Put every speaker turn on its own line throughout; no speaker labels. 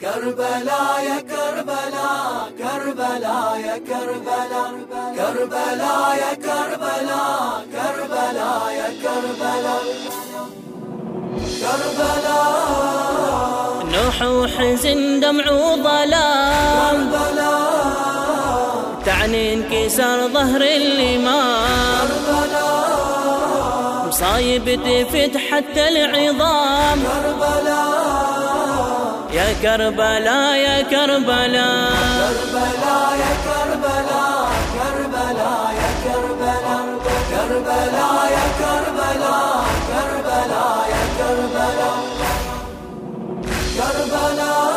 كربلاء يا كربلاء كربلاء يا كربلاء كربلاء يا كربلاء كربلاء يا كربلاء كربلاء
نوح وحزن دمع وظلام
كربلاء
تعني انكسار ظهر الإمام.
كربلاء
مصايب تفت حتى العظام.
كربلاء
يا كربلاء يا كربلاء
كربلاء يا كربلاء كربلاء يا كربلاء كربلاء يا كربلاء كربلاء يا كربلاء كربلاء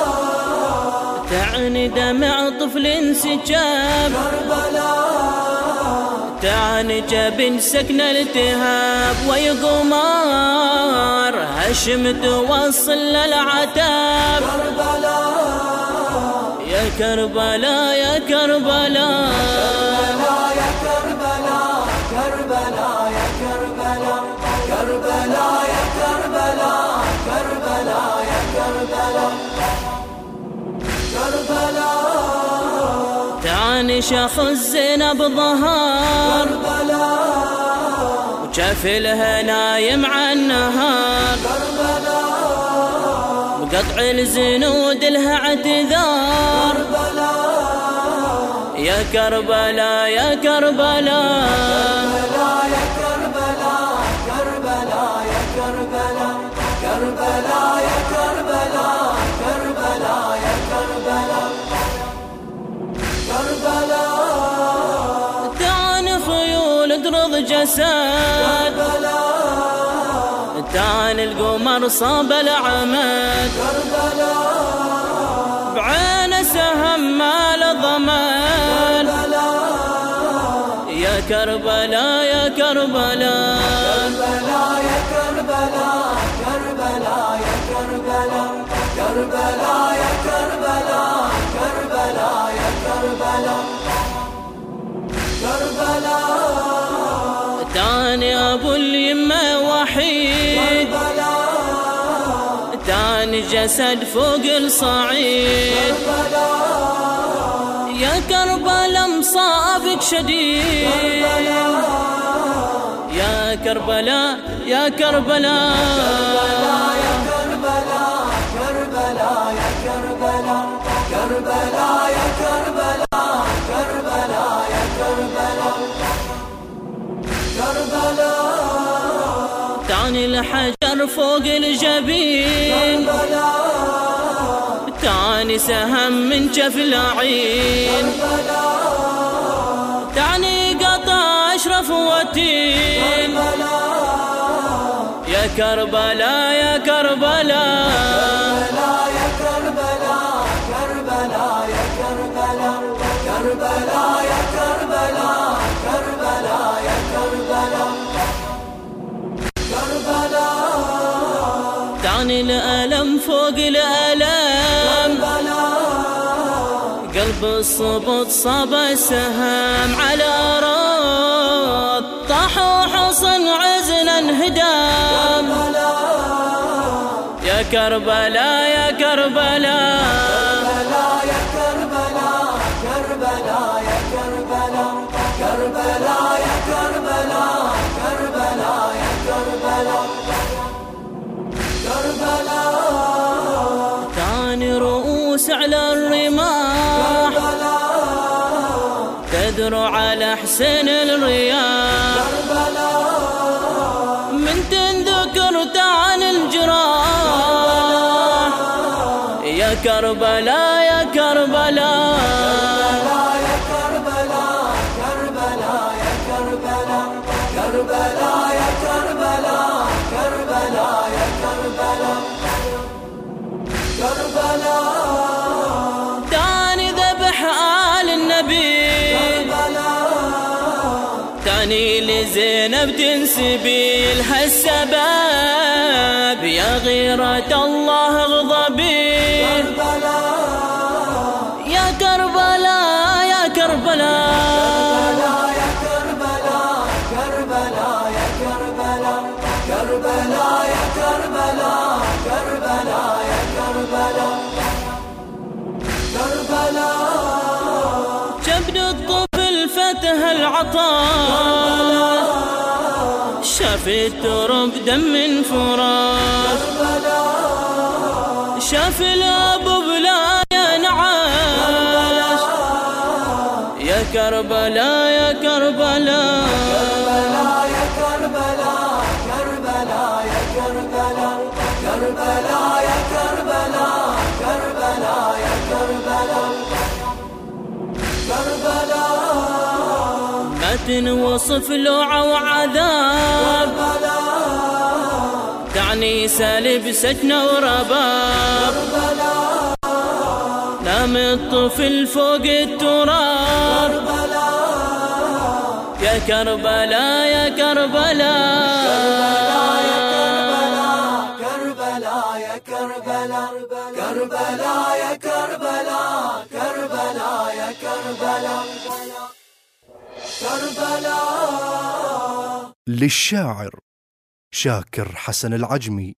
تعني دمع طفل سجاب
كربلاء
تعني جبن سكن التهاب ويقمار هشم توصل للعتاب
كربلاء
يا كربلاء يا كربلاء
يا كربلاء كربلاء يا كربلاء كربلاء يا كربلاء كربلاء يا كربلاء
تعني شخص زينب ظهر
كربلاء
وشافلها نايم عن النهار.
كربلاء
وقطع الزنود لها اعتذار. يا كربلاء يا كربلاء
يا كربلاء كربلاء يا كربلاء كربلاء يا كربلاء كربلاء.
تعني القمر صاب العمد. بعين سهم مال ضمان.
كربلاء.
يا كربلاء يا كربلاء.
كربلاء يا كربلاء. كربلاء يا كربلاء. كربلاء يا كربلاء. كربلاء يا كربلاء.
تاني ابو اليمه وحيد. تاني جسد فوق الصعيد. يا كربلاء مصابك شديد. يا كربلاء يا كربلاء
يا كربلاء كربلاء يا كربلاء كربلاء.
تعني الحجر فوق الجبين. تعني سهم من جف العين
كربلاء
تعني قطع أشرف وتين. يا كربلاء يا كربلاء
كربلاء يا كربلاء كربلاء يا كربلاء كربلاء
تعني الألم فوق الألم. قلب الصبط صاب السهام على راض طاح وحصن عزنا انهدام يا كربلاء يا كربلاء
كربلاء يا كربلاء يا كربلاء
تذرع على حسين الرياح.
كربلاء
من تنذكر تعن الجراح. يا كربلاء يا كربلاء
يا كربلاء
زينب تنسبي لها السباب يا غيرة الله
غضبي
يا كربلاء. يا كربلاء
يا كربلاء. كربلاء يا كربلاء كربلاء يا كربلاء كربلاء يا كربلاء
كربلاء جبن الطفل فتح كربلا شاف الترب دم فراق شاف الابو بلا ينعاش يا كربلاء يا كربلاء تنوصف لوعة وعذاب. تعني سالب سجنة ورباب. نام الطفل فوق التراب. يا
كربلاء يا كربلاء كربلاء.
للشاعر شاكر حسن العجمي.